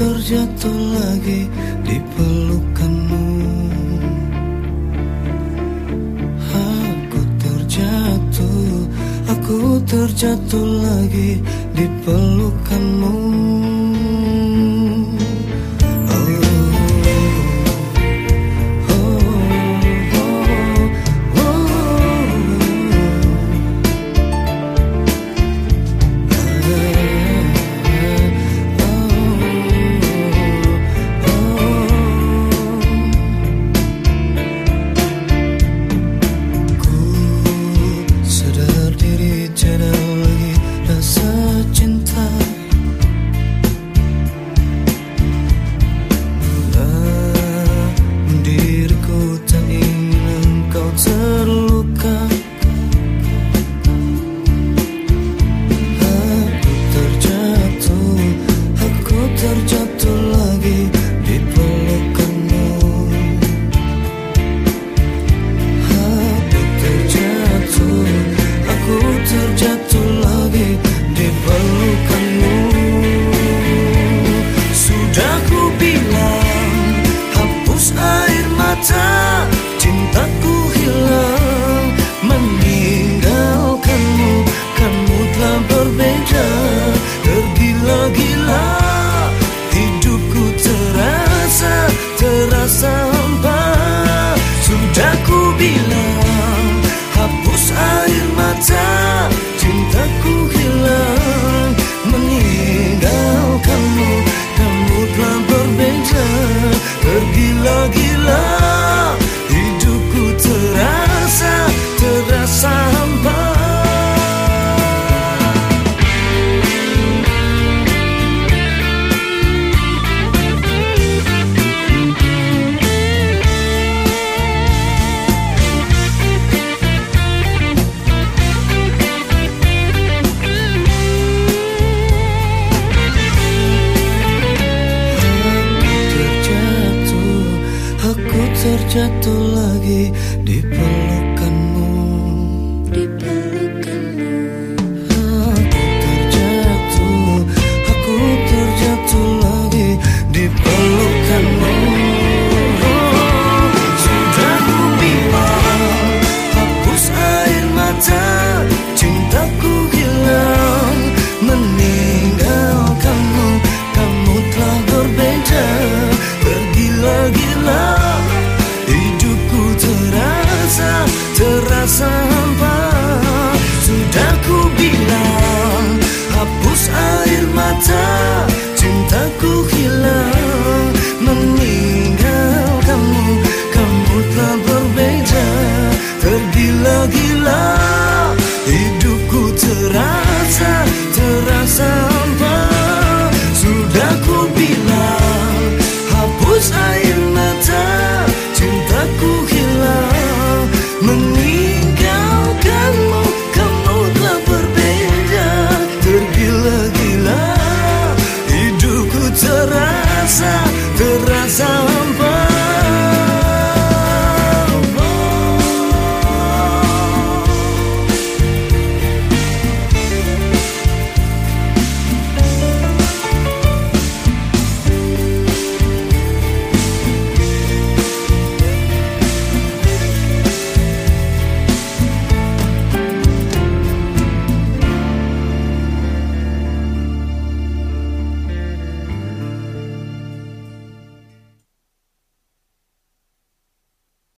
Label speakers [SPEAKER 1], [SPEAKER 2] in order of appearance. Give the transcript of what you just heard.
[SPEAKER 1] terjatuh lagi di pelukanmu. Aku terjatuh, aku terjatuh lagi di pelukanmu. saat cintaku hilang Meninggalkanmu, kamu telah berbeda Tergila-gila, hidupku terasa, terasa hampa. Sudah ku bilang, hapus air mata. Cintaku hilang, meninggalkanmu. Kamu telah berbeda, tergila-gila. jatuh lagi di peluk hampa Sudah ku bilang Hapus air mata.